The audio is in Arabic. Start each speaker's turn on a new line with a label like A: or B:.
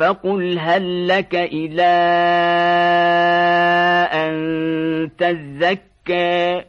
A: فقل هل لك إلى أن تزكى